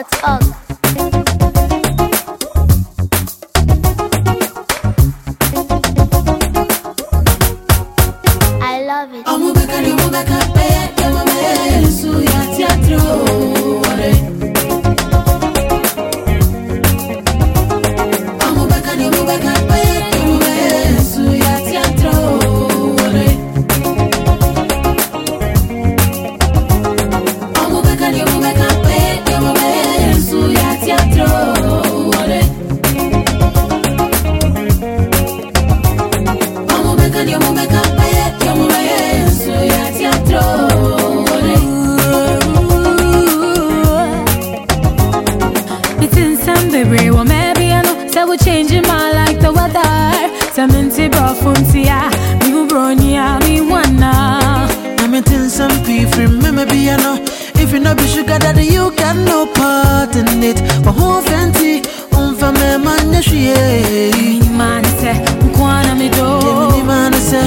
Ugh, ugh. Some baby will maybe I know say we changing my like the weather. Brofunti ya, mi brony ya, mi wanna. I'm a tell some people, remember be I know. If you know be sugar daddy, you got no part in it. But who fancy, um for me man, yes, yeah. Man say, mkwana mi do. Yeah, me man say,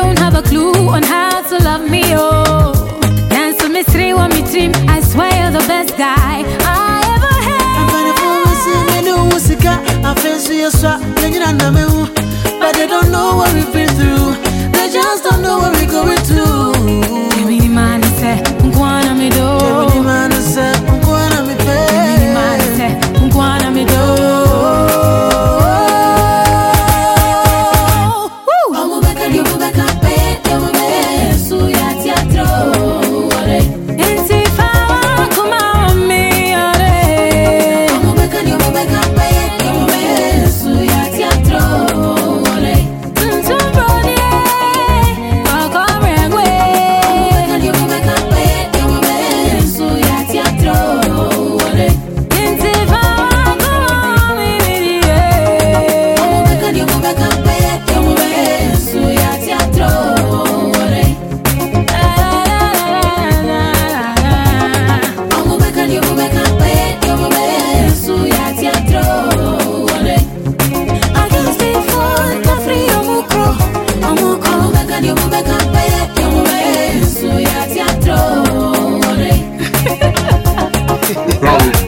don't have a clue on how to love me, oh. Dance to me, three, one, me, dream. I swear you're the best guy I ever had. Mpanimfoɔ wɔ sɛ mene wo sika, afei nso yɛsua, yɛnyina na mehu. But they don't know what we've been through. They just don't know what we're going through.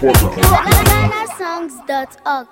Harry GhanaSongs.org.